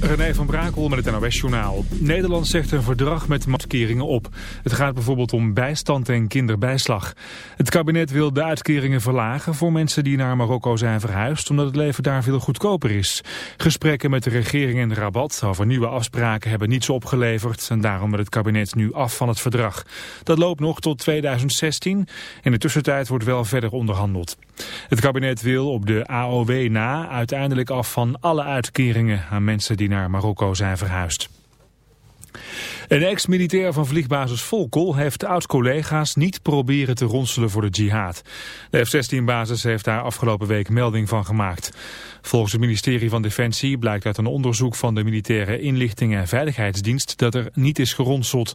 René van Brakel met het NOS-journaal. Nederland zegt een verdrag met matkeringen op. Het gaat bijvoorbeeld om bijstand en kinderbijslag. Het kabinet wil de uitkeringen verlagen voor mensen die naar Marokko zijn verhuisd... omdat het leven daar veel goedkoper is. Gesprekken met de regering en Rabat over nieuwe afspraken hebben niets opgeleverd... en daarom wil het kabinet nu af van het verdrag. Dat loopt nog tot 2016. In de tussentijd wordt wel verder onderhandeld. Het kabinet wil op de AOW na uiteindelijk af van alle uitkeringen aan mensen die naar Marokko zijn verhuisd. Een ex-militair van vliegbasis Volkel heeft oud-collega's niet proberen te ronselen voor de jihad. De F-16-basis heeft daar afgelopen week melding van gemaakt. Volgens het ministerie van Defensie blijkt uit een onderzoek van de militaire inlichting en veiligheidsdienst dat er niet is geronseld.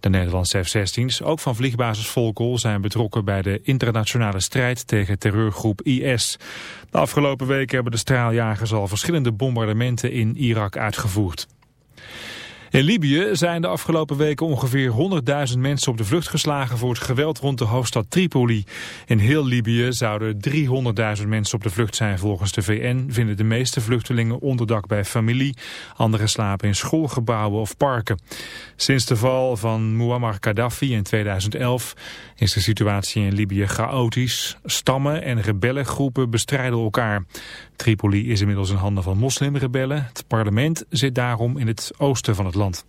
De Nederlandse F-16's, ook van vliegbasis Volkel, zijn betrokken bij de internationale strijd tegen terreurgroep IS. De afgelopen weken hebben de straaljagers al verschillende bombardementen in Irak uitgevoerd. In Libië zijn de afgelopen weken ongeveer 100.000 mensen op de vlucht geslagen voor het geweld rond de hoofdstad Tripoli. In heel Libië zouden 300.000 mensen op de vlucht zijn volgens de VN. Vinden de meeste vluchtelingen onderdak bij familie. Anderen slapen in schoolgebouwen of parken. Sinds de val van Muammar Gaddafi in 2011 is de situatie in Libië chaotisch. Stammen en rebellengroepen bestrijden elkaar. Tripoli is inmiddels in handen van moslimrebellen. Het parlement zit daarom in het oosten van het land.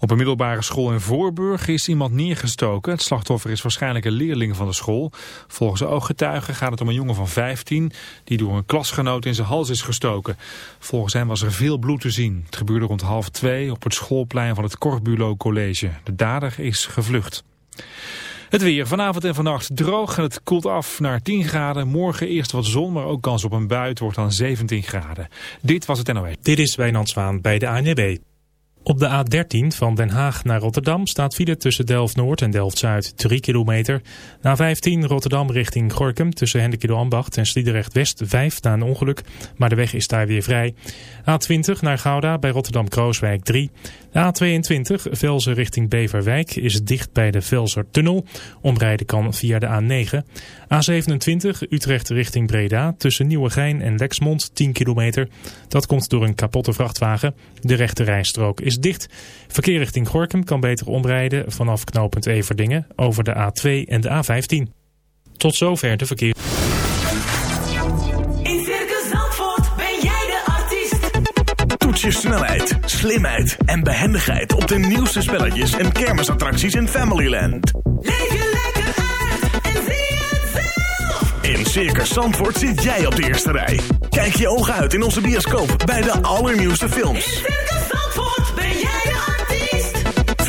Op een middelbare school in Voorburg is iemand neergestoken. Het slachtoffer is waarschijnlijk een leerling van de school. Volgens ooggetuigen gaat het om een jongen van 15... die door een klasgenoot in zijn hals is gestoken. Volgens hem was er veel bloed te zien. Het gebeurde rond half twee op het schoolplein van het Corbulo College. De dader is gevlucht. Het weer vanavond en vannacht droog en het koelt af naar 10 graden. Morgen eerst wat zon, maar ook kans op een bui. Het wordt dan 17 graden. Dit was het NOE. Dit is Wijnand Zwaan bij de ANB. Op de A13 van Den Haag naar Rotterdam staat file tussen Delft-Noord en Delft-Zuid 3 kilometer. Na 15 Rotterdam richting Gorkum tussen Hendekilo Ambacht en Sliedrecht-West 5 na een ongeluk, maar de weg is daar weer vrij. A20 naar Gouda bij Rotterdam-Krooswijk 3. De A22 Velzen richting Beverwijk is dicht bij de Velsertunnel. Omrijden kan via de A9. A27 Utrecht richting Breda tussen Nieuwegein en Lexmond 10 kilometer. Dat komt door een kapotte vrachtwagen. De rechte rijstrook is dicht. Verkeer richting Gorkum kan beter omrijden vanaf knooppunt Everdingen over de A2 en de A15. Tot zover de verkeer. In Circus Zandvoort ben jij de artiest. Toets je snelheid, slimheid en behendigheid op de nieuwste spelletjes en kermisattracties in Familyland. Leef je lekker uit en zie het zelf. In Circus Zandvoort zit jij op de eerste rij. Kijk je ogen uit in onze bioscoop bij de allernieuwste In films. Circus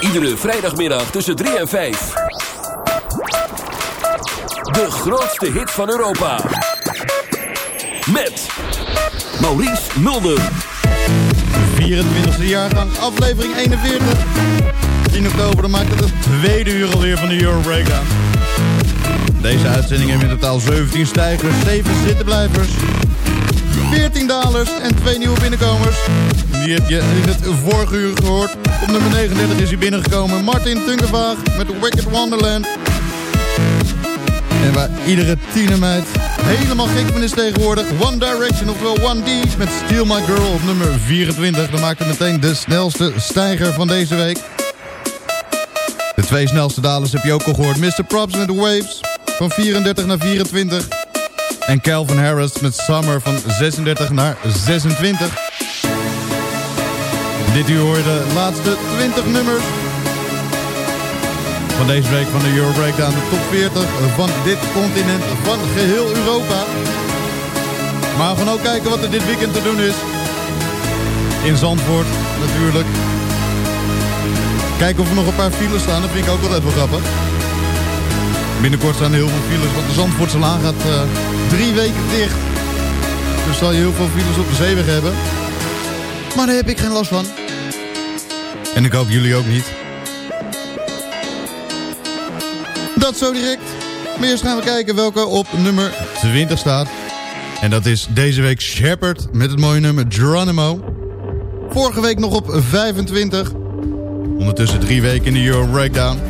Iedere vrijdagmiddag tussen 3 en 5. De grootste hit van Europa. Met Maurice Mulder. 24e jaargang, aflevering 41. 10 oktober, dan maakt het het tweede uur alweer van de Euro. Deze uitzending heeft in totaal 17 stijgers, 7 zittenblijvers, 14 dalers en 2 nieuwe binnenkomers. Die heb je in het vorige uur gehoord. Op nummer 39 is hij binnengekomen. Martin Tunkevaag met Wicked Wonderland. En waar iedere tienermeid helemaal gek van is tegenwoordig. One Direction, ofwel One D met Steal My Girl op nummer 24. Dat maakt het meteen de snelste stijger van deze week. De twee snelste dalers heb je ook al gehoord. Mr. Props met The Waves van 34 naar 24. En Calvin Harris met Summer van 36 naar 26. Dit uur hoor de laatste 20 nummers. van deze week van de Euro Breakdown. De top 40 van dit continent, van geheel Europa. Maar we gaan ook kijken wat er dit weekend te doen is. In Zandvoort natuurlijk. Kijken of er nog een paar files staan, dat vind ik ook altijd wel grappig. Binnenkort staan er heel veel files, want de Zandvoortse Laan gaat eh, drie weken dicht. Dus zal je heel veel files op de zeeweg hebben. Maar daar heb ik geen last van. En ik hoop jullie ook niet. Dat zo direct. Maar eerst gaan we kijken welke op nummer 20 staat. En dat is deze week Shepard met het mooie nummer Geronimo. Vorige week nog op 25. Ondertussen drie weken in de Euro Breakdown.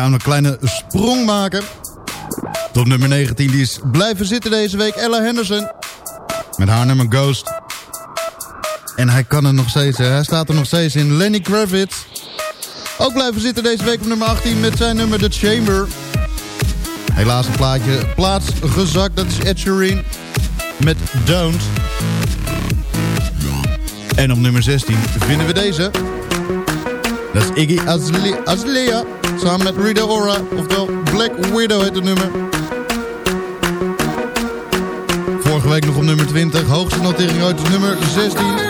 gaan een kleine sprong maken. Tot nummer 19, die is blijven zitten deze week. Ella Henderson. Met haar nummer Ghost. En hij kan er nog steeds, hij staat er nog steeds in. Lenny Kravitz. Ook blijven zitten deze week op nummer 18 met zijn nummer The Chamber. Helaas een plaatje plaats gezakt, dat is Ed Sheeran. Met Don't. En op nummer 16 vinden we deze. Dat is Iggy Azalea samen met Rita Ora, oftewel Black Widow heet het nummer. Vorige week nog op nummer 20, hoogste notering uit nummer 16.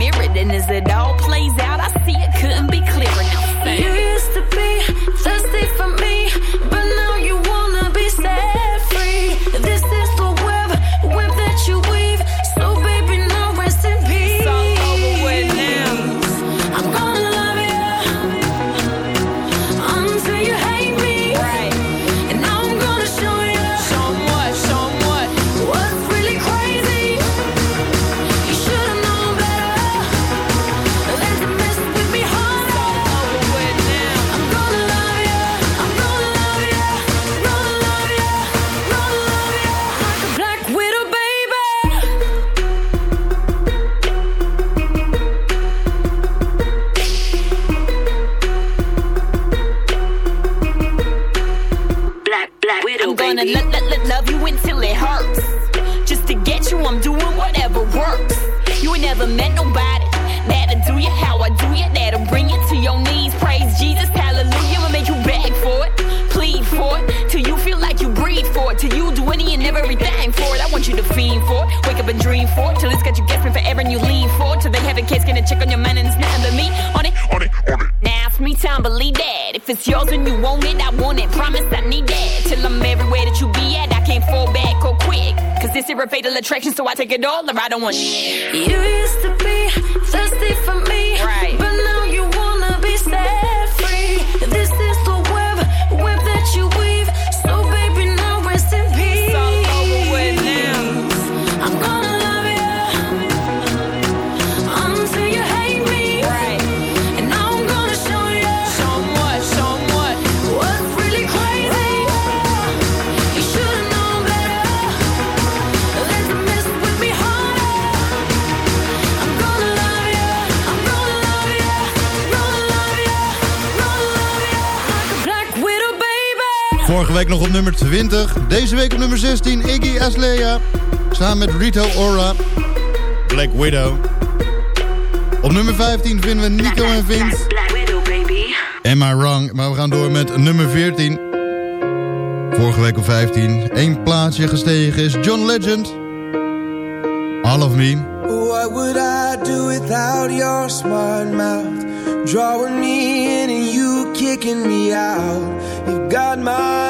a mirror. And as it all plays out, I see it couldn't be clearer. Now. You used to be thirsty for me, it's yours when you want it, I want it. Promise I need that. Till I'm everywhere that you be at, I can't fall back or quick. Cause this is a fatal attraction, so I take it all or I don't want shit. You used to be thirsty for me, Right. Vorige week nog op nummer 20. Deze week op nummer 16 Iggy Azalea. Samen met Rito Ora. Black Widow. Op nummer 15 vinden we Nico en Vince. Am I Wrong? Maar we gaan door met nummer 14. Vorige week op 15. Eén plaatsje gestegen is John Legend. All of Me. What would I do without your smart mouth? Drawing me in and you kicking me out. You got my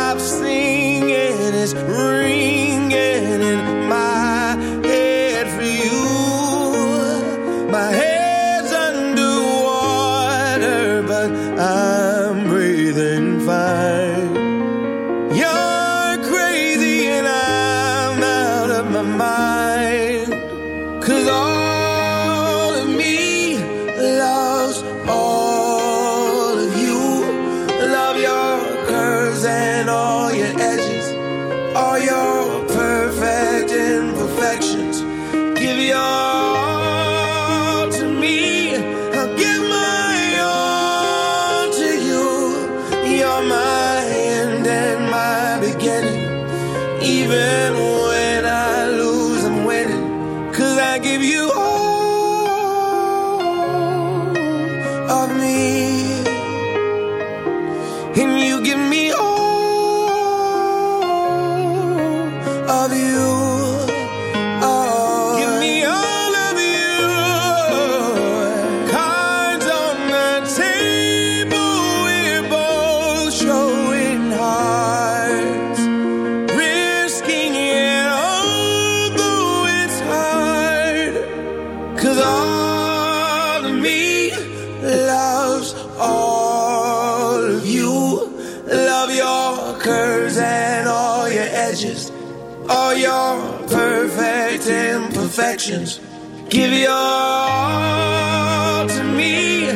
Give your all to me.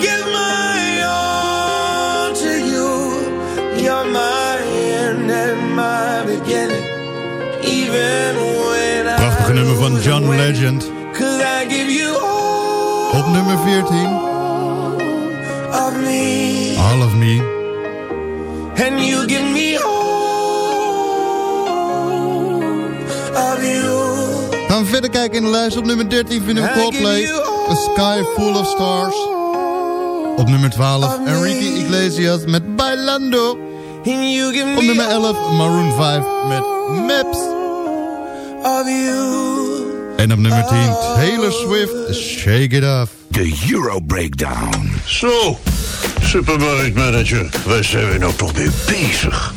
Give my all to you. Even when Prachtige nummer van John Legend. Op nummer 14. Of me. All of me. And you give me verder kijken in de lijst. Op nummer 13 vinden we Coldplay. A Sky Full of Stars. Op nummer 12 Enrique Iglesias met Bailando. Op nummer 11 Maroon 5 met Maps. En op nummer 10 Taylor Swift, Shake It Off. De Euro Breakdown. Zo, supermarktmanager, wij zijn we nou toch weer bezig?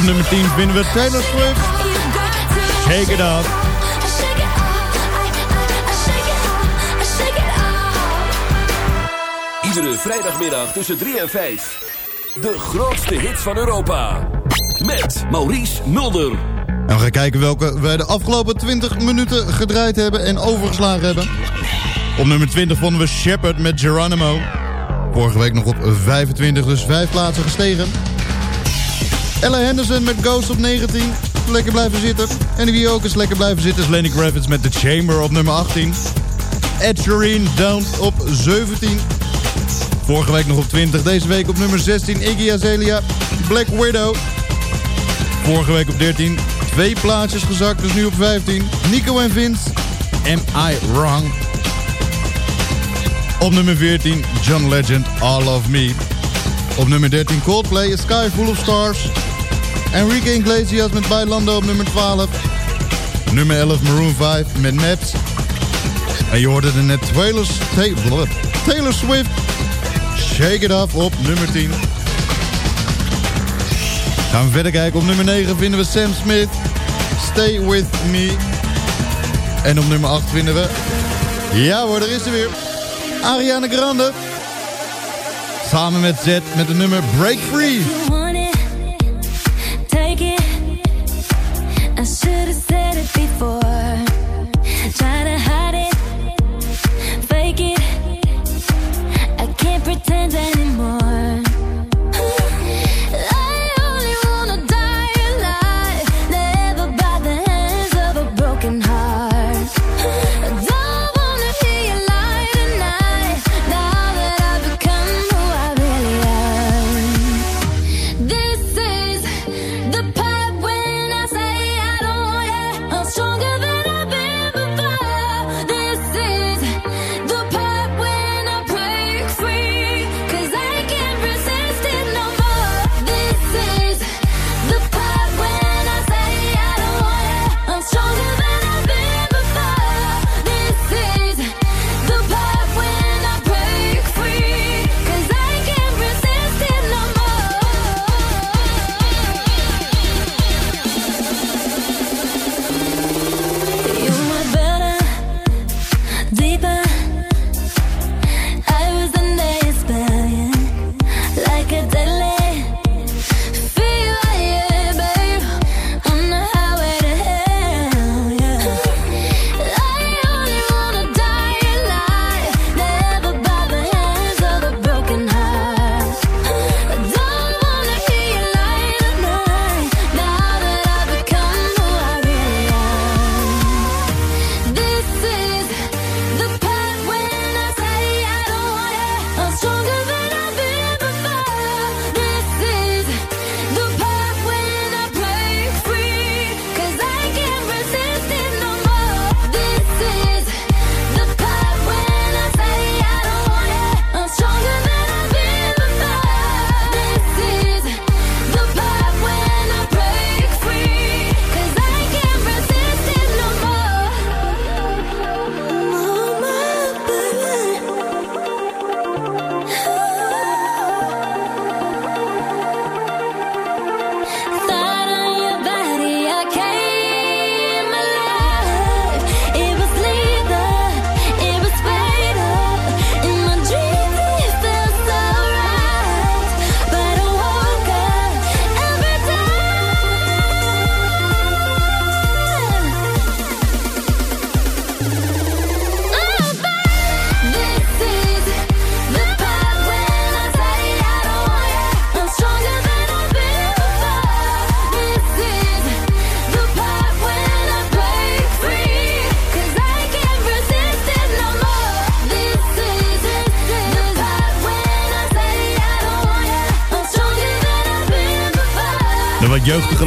Op nummer 10 vinden we Taylor Swift. Shake it up. Iedere vrijdagmiddag tussen 3 en 5. De grootste hits van Europa. Met Maurice Mulder. En we gaan kijken welke wij de afgelopen 20 minuten gedraaid hebben en overgeslagen hebben. Op nummer 20 vonden we Shepard met Geronimo. Vorige week nog op 25, dus 5 plaatsen gestegen. Ella Henderson met Ghost op 19. Lekker blijven zitten. En wie ook eens lekker blijven zitten is Lenny Kravitz met The Chamber op nummer 18. Ed Sheeran Down op 17. Vorige week nog op 20. Deze week op nummer 16 Iggy Azalea Black Widow. Vorige week op 13. Twee plaatjes gezakt, dus nu op 15. Nico en Vince. Am I Wrong? Op nummer 14, John Legend, All of Me. Op nummer 13, Coldplay, A Sky Full of Stars. Enrique Iglesias met Bailando op nummer 12. Nummer 11 Maroon 5 met Maps. En je hoorde er net Taylor, Taylor, Swift. Shake It Up op nummer 10. Gaan we verder kijken. Op nummer 9 vinden we Sam Smith. Stay With Me. En op nummer 8 vinden we... Ja hoor, daar is ze weer. Ariana Grande. Samen met Z met de nummer Break Free. Should have said it before. Try to hide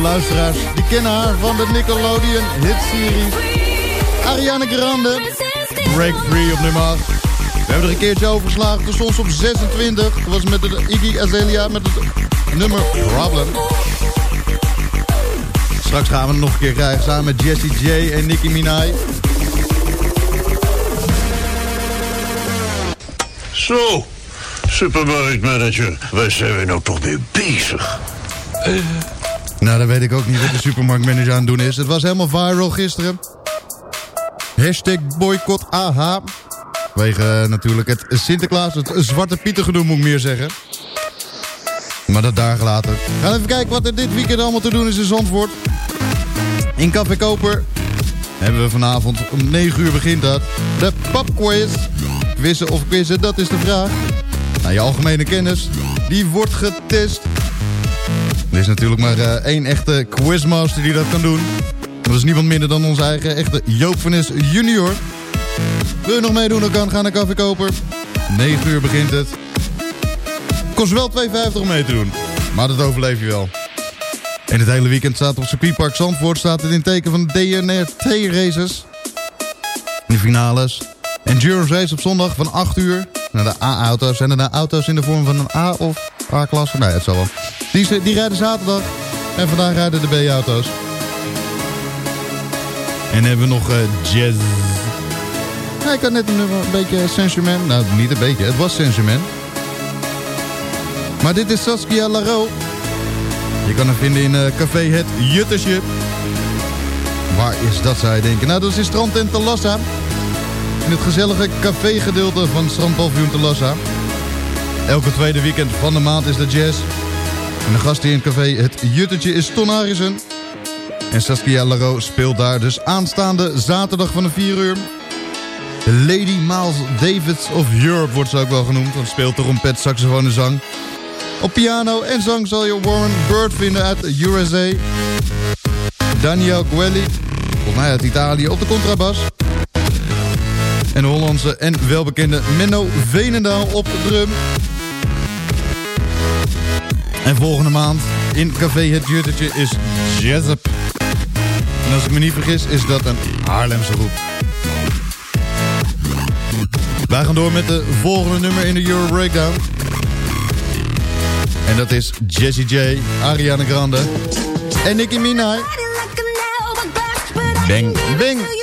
luisteraars, die kennen haar van de Nickelodeon hitserie. Ariana Grande, Break Free op nummer 8. We hebben er een keertje overgeslagen, toen stond ze op 26. Dat was met de Iggy Azalea met het nummer Problem. Straks gaan we het nog een keer krijgen samen met Jessie J en Nicki Minaj. Zo, supermarktmanager, waar zijn we nou toch mee bezig? Nou, dan weet ik ook niet wat de supermarktmanager aan het doen is. Het was helemaal viral gisteren. Hashtag boycott AH. Wege eh, natuurlijk het Sinterklaas, het Zwarte Pieter gedoe moet ik meer zeggen. Maar dat dagen later. Gaan even kijken wat er dit weekend allemaal te doen is in Zandvoort. In Café Koper hebben we vanavond om 9 uur begint dat. De popquiz. Quizzen of quizzen, dat is de vraag. Nou, je algemene kennis, die wordt getest. Er is natuurlijk maar eh, één echte quizmaster die dat kan doen. Dat is niemand minder dan onze eigen echte Joop van Nes junior. Wil je nog meedoen, dan kan. Ga naar Café Koper. 9 uur begint het. Kost wel 2,50 om mee te doen. Maar dat overleef je wel. En het hele weekend staat op circuitpark Zandvoort... staat het in teken van de DNRT-races. De finales. Endurance race op zondag van 8 uur. Naar de A-auto's. En daarna auto's in de vorm van een A- of A-klasse. Nee, het zal wel. Die, die rijden zaterdag. En vandaag rijden de B-auto's. En hebben we nog eh, jazz. Ja, ik had net een, nummer, een beetje Saint-Germain. Nou, niet een beetje. Het was Saint-Germain. Maar dit is Saskia Laro. Je kan hem vinden in eh, café Het Juttersje. Waar is dat, zou je denken? Nou, dat is in strandtent Talassa. In het gezellige café-gedeelte van strandpaviljoen Talassa. Elke tweede weekend van de maand is de jazz. En de gast in het café Het Juttertje is Ton Harrison. En Saskia Laro speelt daar dus aanstaande zaterdag van de 4 uur. Lady Miles Davids of Europe wordt ze ook wel genoemd. Want speelt trompet, saxofoon en zang. Op piano en zang zal je Warren Bird vinden uit USA. Daniel Guelli, volgens mij uit Italië, op de contrabas. En de Hollandse en welbekende Menno Venendaal op drum. En volgende maand in Café Het Juttertje is Jazzup. En als ik me niet vergis is dat een Haarlemse groep. Wij gaan door met de volgende nummer in de Euro Breakdown. En dat is Jessie J, Ariana Grande en Nicki Minaj. Bang, bang.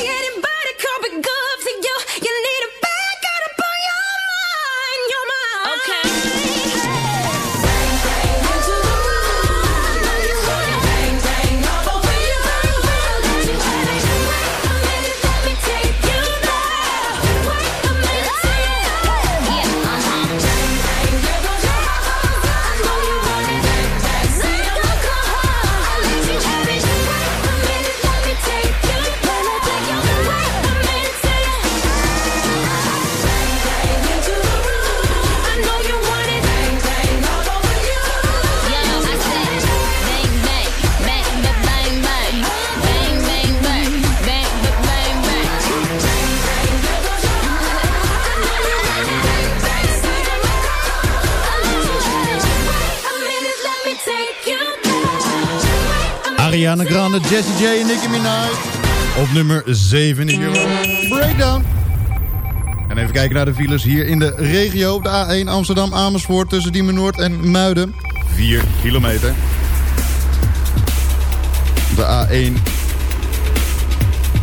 Ariana Grande, Jessie J en Nicki Minaj. Op nummer 7 in Euro Breakdown. En even kijken naar de files hier in de regio. Op de A1 Amsterdam-Amersfoort tussen Diemen Noord en Muiden. 4 kilometer. De A1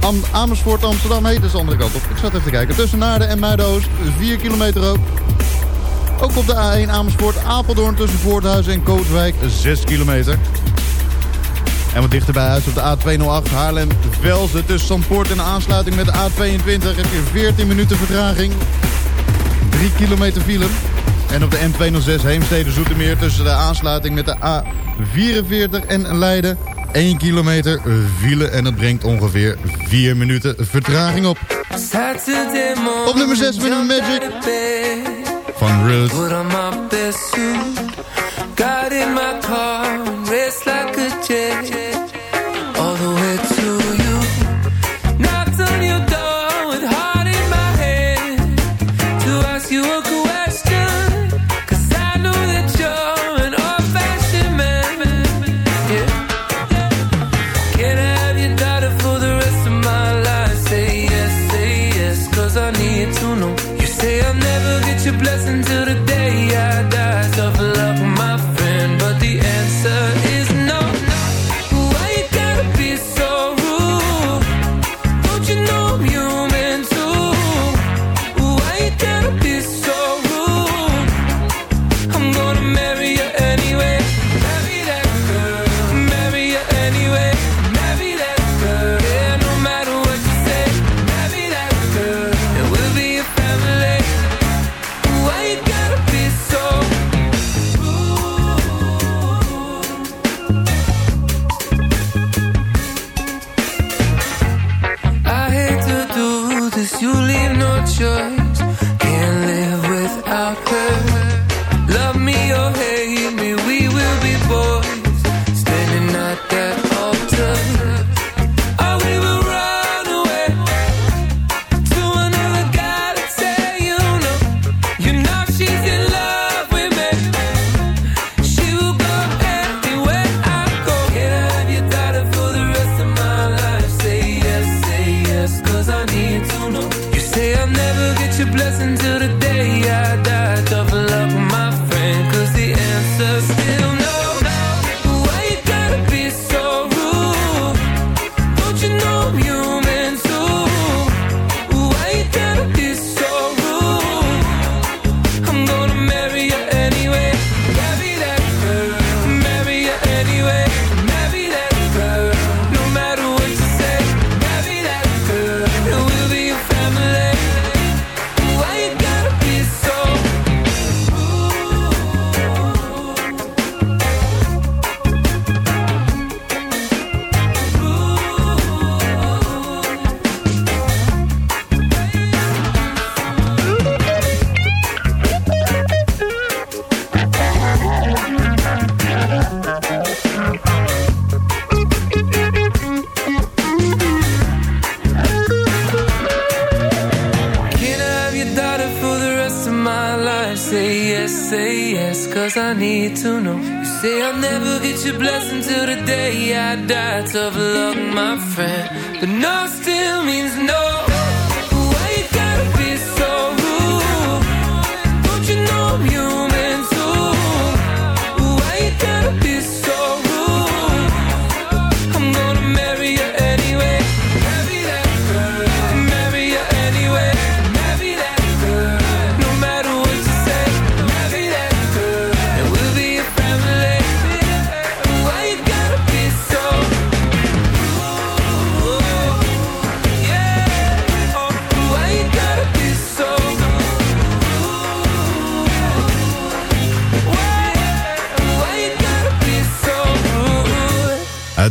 Am Amersfoort Amsterdam. Heet dus de andere kant op. Ik zat even te kijken. Tussen Naarden en Muiden-Oost. 4 kilometer ook. Ook op de A1 Amersfoort Apeldoorn tussen Voorthuizen en Kootwijk. 6 kilometer. En wat dichter bij huis op de A208 Haarlem-Velzen tussen Zandpoort en de aansluiting met de A22 heb je 14 minuten vertraging. 3 kilometer file. En op de N206 Heemstede-Zoetermeer tussen de aansluiting met de A44 en Leiden 1 kilometer file. En dat brengt ongeveer 4 minuten vertraging op. Op nummer 6 met een Magic van Ruth. Got in my car, raced like a jet, all the way to you.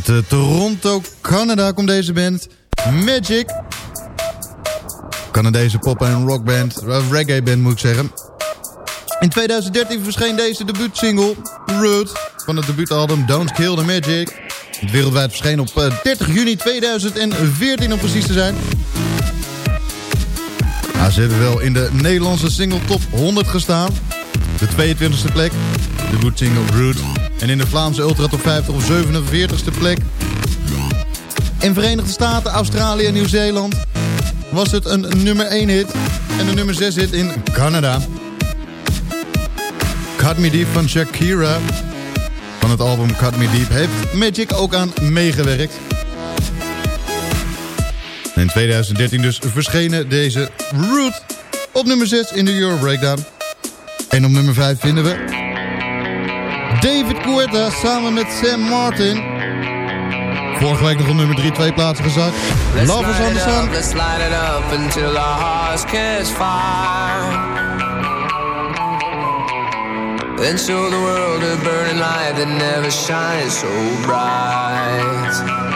Eh, Toronto, Canada komt deze band. Magic. Canadese pop- en rockband. eh, reggae band moet ik zeggen. In 2013 verscheen deze debuutsingle Root van het debuutalbum Don't Kill the Magic. Het wereldwijd verscheen op eh, 30 juni 2014 om precies te zijn. Nou, ze hebben wel in de Nederlandse single top 100 gestaan. De 22e plek, debuutsingle Root. En in de Vlaamse Ultra Top 50 op 47e plek. In Verenigde Staten, Australië en Nieuw-Zeeland was het een nummer 1 hit. En een nummer 6 hit in Canada. Cut Me Deep van Shakira. Van het album Cut Me Deep heeft Magic ook aan meegewerkt. In 2013 dus verschenen deze Root op nummer 6 in de Euro Breakdown. En op nummer 5 vinden we David Guetta samen met Sam Martin. Vorige week nog op nummer 3 twee plaatsen gezakt. Love is on the sun. let's light it up until our hearts catch fire. Then show the world a burning light that never shines so bright.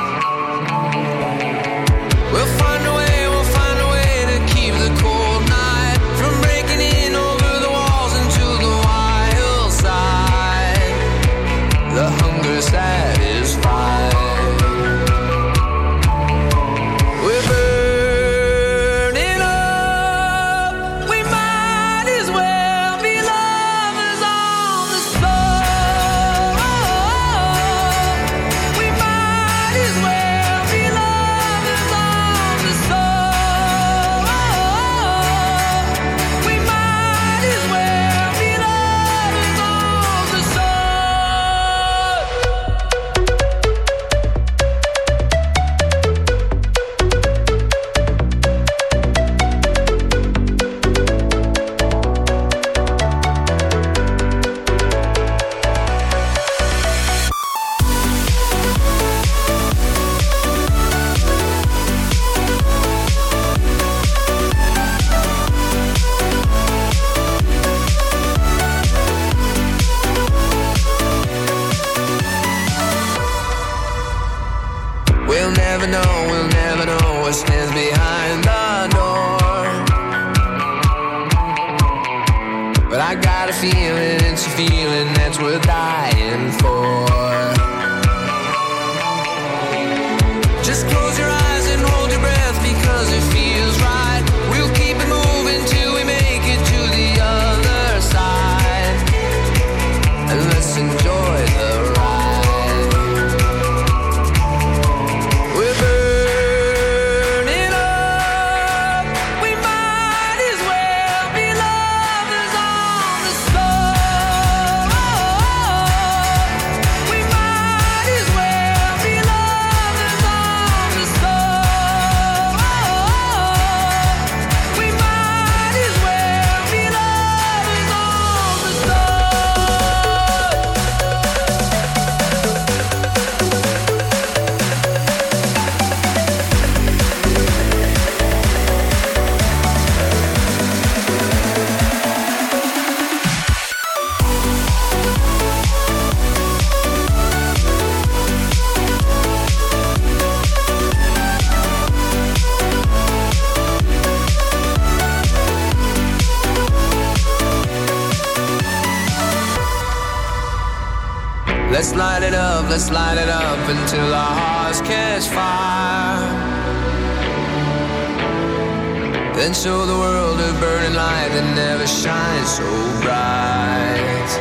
Let's light it up until our hearts catch fire. Then show the world a burning light that never shines so bright.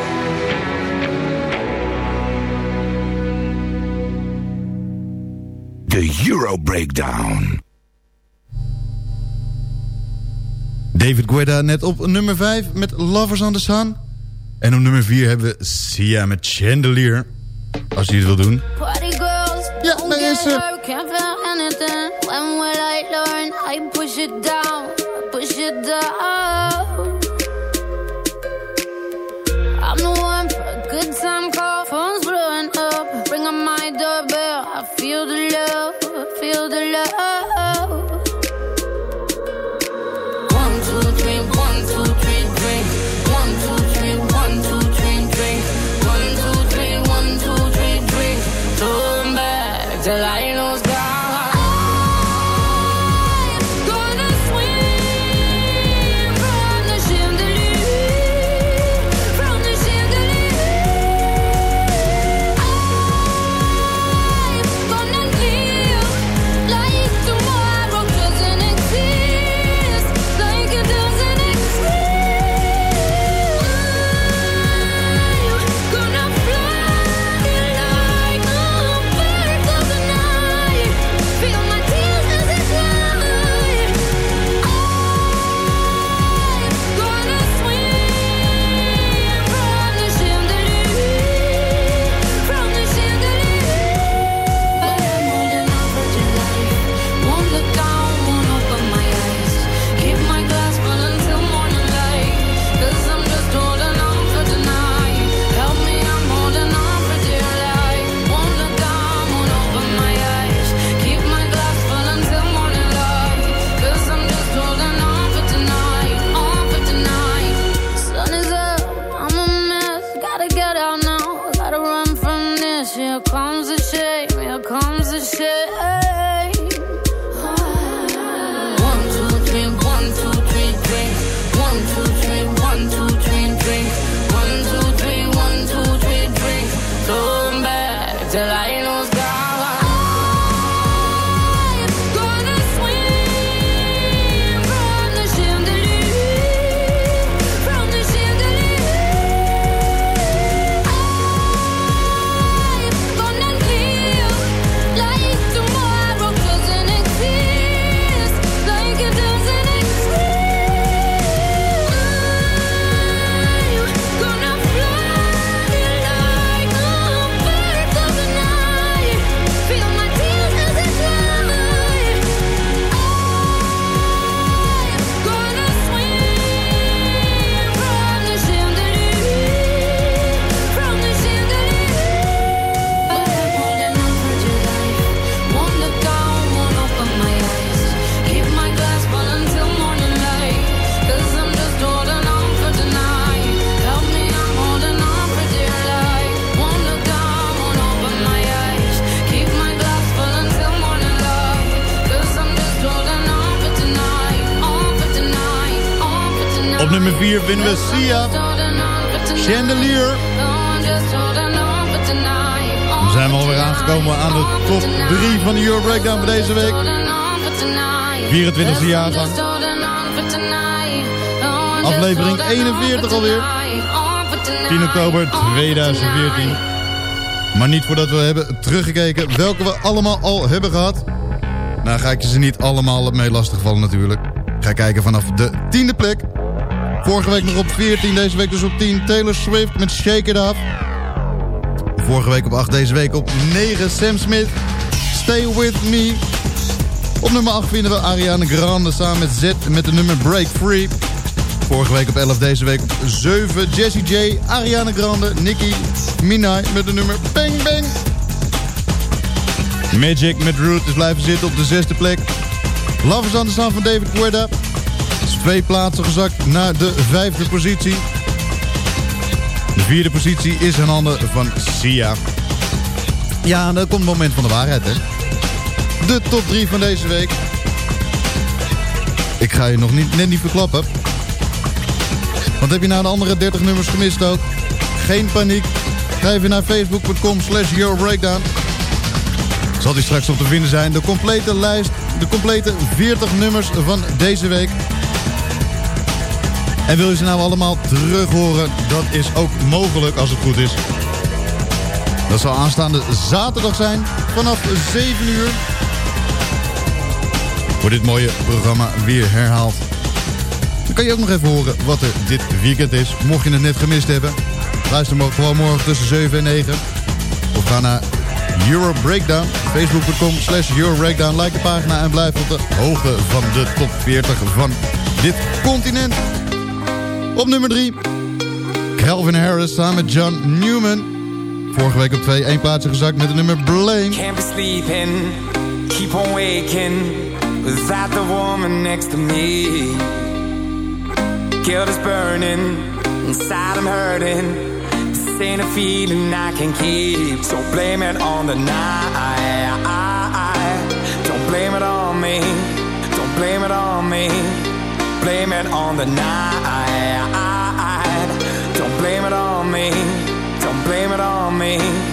De Euro Breakdown. David Guetta net op nummer 5 met Lovers on the Sun. En op nummer 4 hebben we Sia met Chandelier. Als je het wil doen. Party girls, Ja, don't daar get is ze. hurt, can't feel anything. When will I learn? I push it down, push it down. We. Chandelier. Dan zijn we alweer aangekomen aan de top 3 van de Euro Breakdown voor deze week. 24e jaargang. Aflevering 41 alweer. 10 oktober 2014. Maar niet voordat we hebben teruggekeken welke we allemaal al hebben gehad. Nou ga ik je ze niet allemaal mee lastigvallen natuurlijk. Ga kijken vanaf de tiende plek. Vorige week nog op 14, deze week dus op 10. Taylor Swift met Shake It Off. Vorige week op 8, deze week op 9. Sam Smith, Stay With Me. Op nummer 8 vinden we Ariana Grande samen met Z met de nummer Break Free. Vorige week op 11, deze week op 7. Jessie J, Ariana Grande, Nicki Minaj met de nummer Bang Bang. Magic met Root is blijven zitten op de zesde plek. Love is on the Sound van David Guetta. Twee plaatsen gezakt naar de vijfde positie. De vierde positie is in handen van Sia. Ja, dan komt het moment van de waarheid, hè. De top 3 van deze week. Ik ga je nog niet, net niet verklappen. Want heb je nou de andere 30 nummers gemist ook? Geen paniek. Ga even naar facebook.com slash Eurobreakdown. Zal die straks op te vinden zijn. De complete lijst, de complete 40 nummers van deze week. En wil je ze nou allemaal terug horen? Dat is ook mogelijk als het goed is. Dat zal aanstaande zaterdag zijn vanaf 7 uur. Wordt dit mooie programma weer herhaald. Dan kan je ook nog even horen wat er dit weekend is. Mocht je het net gemist hebben. Luister maar gewoon morgen tussen 7 en 9. Of ga naar Euro Breakdown. Facebook.com slash Euro Breakdown. Like de pagina en blijf op de hoogte van de top 40 van dit continent. Op nummer 3. Calvin Harris samen met John Newman. Vorige week op 2 één plaatsje gezakt met de nummer Blame. Can't be sleeping, keep on waking without the woman next to me. Guilt is burning, inside I'm hurting. This ain't a feeling I can keep, so blame it on the night. Don't blame it on me, don't blame it on me. Blame it on the night. Don't blame it on me, don't blame it on me.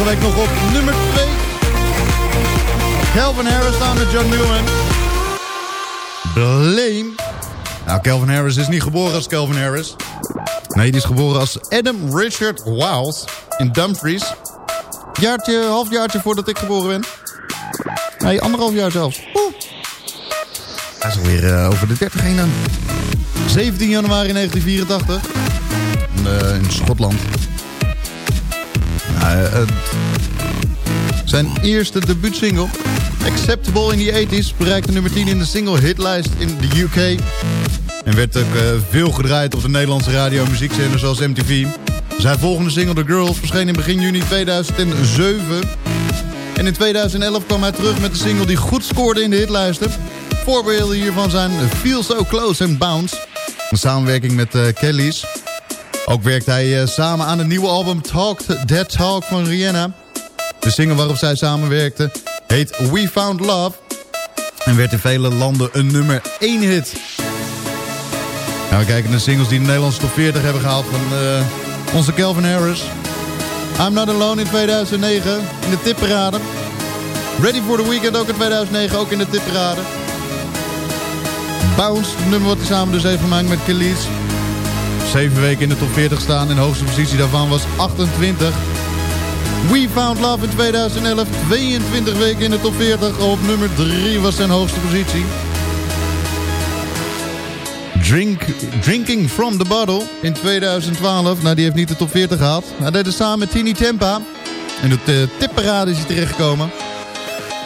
Vorige week nog op nummer 2. Calvin Harris staan met John Newman. Blame. Nou, Calvin Harris is niet geboren als Calvin Harris. Nee, die is geboren als Adam Richard Wiles in Dumfries. Jaartje, halfjaartje voordat ik geboren ben. Nee, anderhalf jaar zelfs. Oeh. Hij is alweer eh, over de 30 heen dan. 17 januari 1984. Eh, in Schotland. Nou, eh, het- zijn eerste debuutsingle, Acceptable in the 80s, bereikte nummer 10 in de single hitlijst in de UK. En werd ook eh, veel gedraaid op de Nederlandse radio- en muziekszender zoals MTV. Zijn volgende single The Girls verscheen in begin juni 2007. En in 2011 kwam hij terug met de single die goed scoorde in de hitlijsten. Voorbeelden hiervan zijn Feel So Close en Bounce. Een samenwerking met eh, Kelly's. Ook werkt hij eh, samen aan het nieuwe album Talk That Talk van Rihanna. De single waarop zij samenwerkten heet We Found Love. En werd in vele landen een nummer 1 hit. Nou, we kijken naar singles die de Nederlandse top 40 hebben gehaald van eh, onze Calvin Harris. I'm Not Alone in 2009 in de tipparade. Ready for the Weekend ook in 2009, ook in de tipparade. Bounce, nummer wat hij samen dus heeft gemaakt met Kelly's. Zeven weken in de top 40 staan en de hoogste positie daarvan was 28. We Found Love in 2011, 22 weken in de top 40. Op nummer 3 was zijn hoogste positie. Drink, Drinking from the Bottle in 2012. Nou, die heeft niet de top 40 gehad. Hij deed het samen met Tini Tempa. In de uh, tipparade is hij terechtgekomen.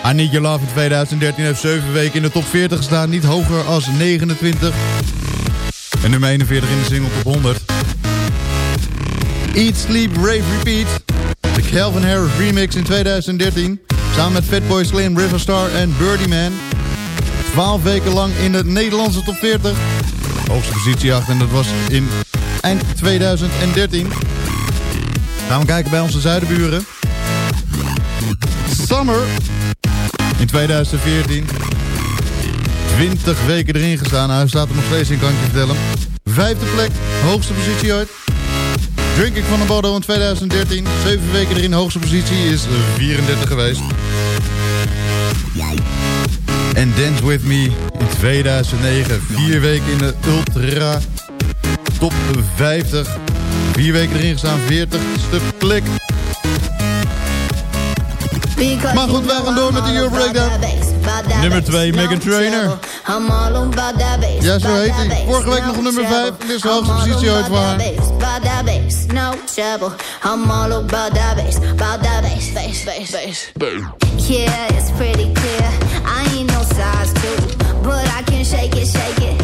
I Need Your Love in 2013 heeft 7 weken in de top 40 gestaan. Niet hoger als 29. En nummer 41 in de single top 100. Eat, Sleep, Rave, Repeat. De Calvin Harris remix in 2013. Samen met Fatboy Slim, Riverstar en Birdie Man. 12 weken lang in de Nederlandse top 40. Hoogste positie 8 en dat was in eind 2013. Gaan we kijken bij onze zuidenburen. Summer in 2014. 20 weken erin gestaan. Nou, hij staat er nog steeds in, kan ik je vertellen. Vijfde plek, hoogste positie ooit. Drinking van de Bordeaux in 2013. 7 weken erin, hoogste positie is 34 geweest. En Dance With Me in 2009. 4 weken in de Ultra Top 50. 4 weken erin gestaan, 40ste plek. Maar goed, wij gaan door met de Euro Breakdown. Nummer 2, Megan Trainer. Ja, zo heet hij. Vorige week nog nummer 5. Dit is de hoogste positie ooit voor haar. Yeah, it's pretty clear. I ain't no size two, but I can shake it, shake it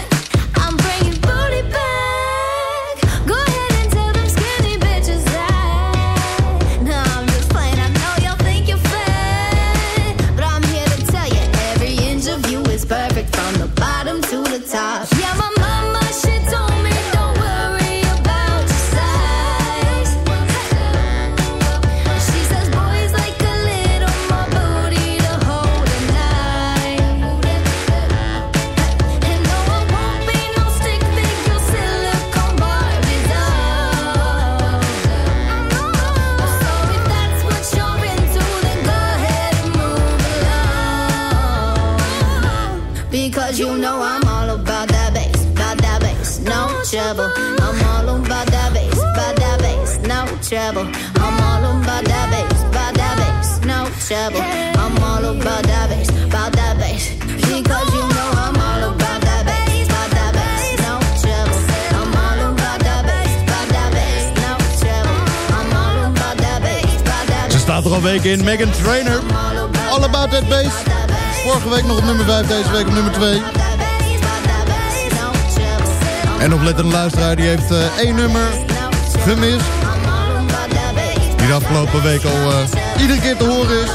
trouble. I'm all about that bass, about that bass. Because you know I'm all about that bass, about that bass, no trouble. I'm all about that bass, about that bass, no trouble. I'm all about that bass, about that Ze staat er al weken in. Megan Trainer. All About That Bass. Vorige week nog op nummer 5, deze week op nummer 2. En oplettende luisteraar die heeft eh, één nummer gemist. Die de afgelopen week al eh, iedere keer te horen is.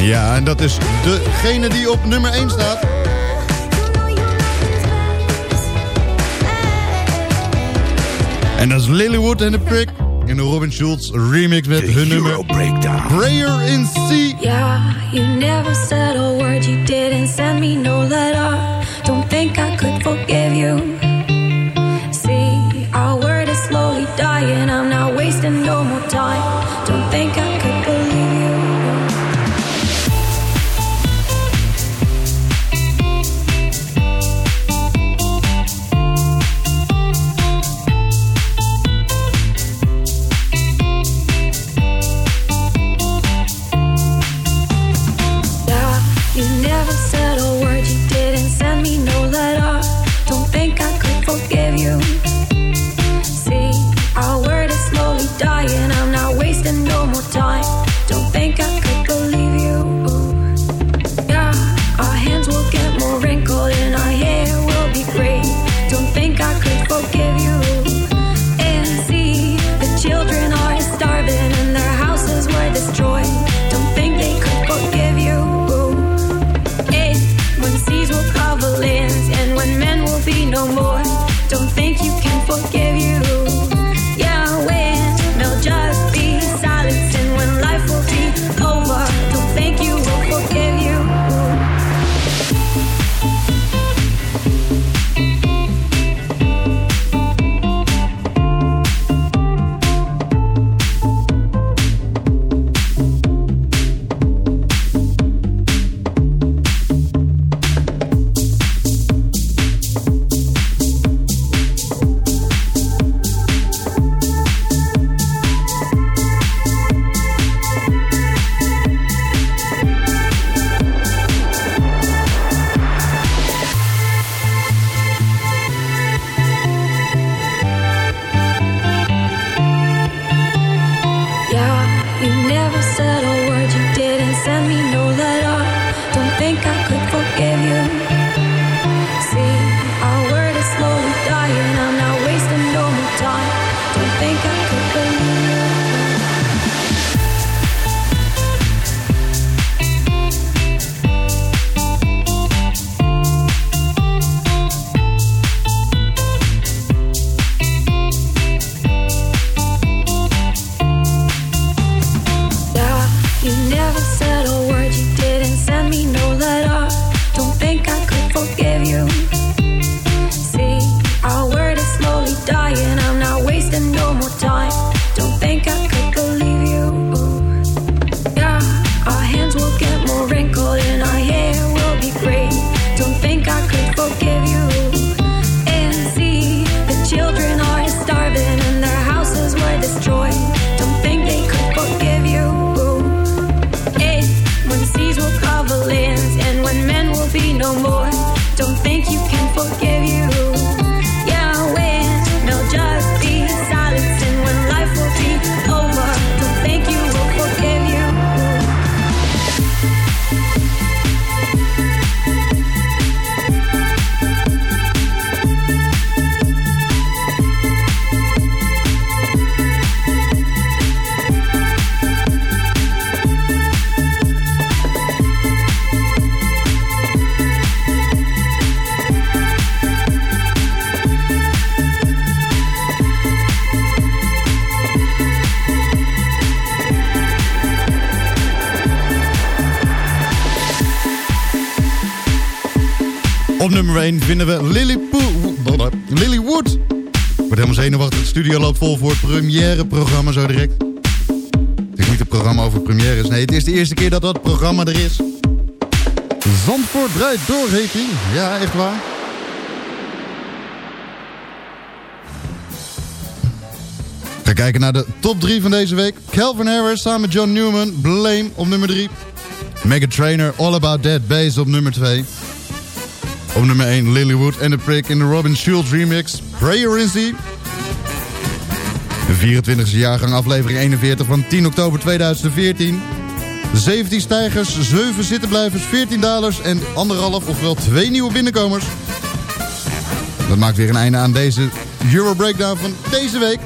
Ja, en dat is degene die op nummer 1 staat. En dat is Lilywood en de Prick in de Robin Schulz remix met hun nummer Prayer in C. Yeah, you never said a word, you didn't send me no letter. Don't think I could forgive you. crying. I'm Vinden we Lily, Poo Wood. Word helemaal zenuwachtig. Het studio loopt vol voor het première-programma zo direct. Het is niet het programma over premières. Nee, het is de eerste keer dat dat programma er is. Zandvoort draait door, heet. Ja, echt waar. Ga kijken naar de top 3 van deze week. Calvin Harris samen met John Newman. Blame op nummer 3. Mega Trainer All About Dead Base op nummer 2. Op nummer 1 Lilywood en The Prick in de Robin Schulz remix, Prayer in. De 24e jaargang aflevering 41 van 10 oktober 2014. 17 stijgers, 7 zittenblijvers, 14 dalers en anderhalf, ofwel twee nieuwe binnenkomers. Dat maakt weer een einde aan deze Euro Breakdown van deze week.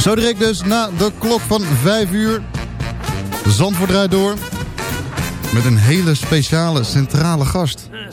Zo direct dus na de klok van 5 uur. Zandvoort draait door. Met een hele speciale centrale gast.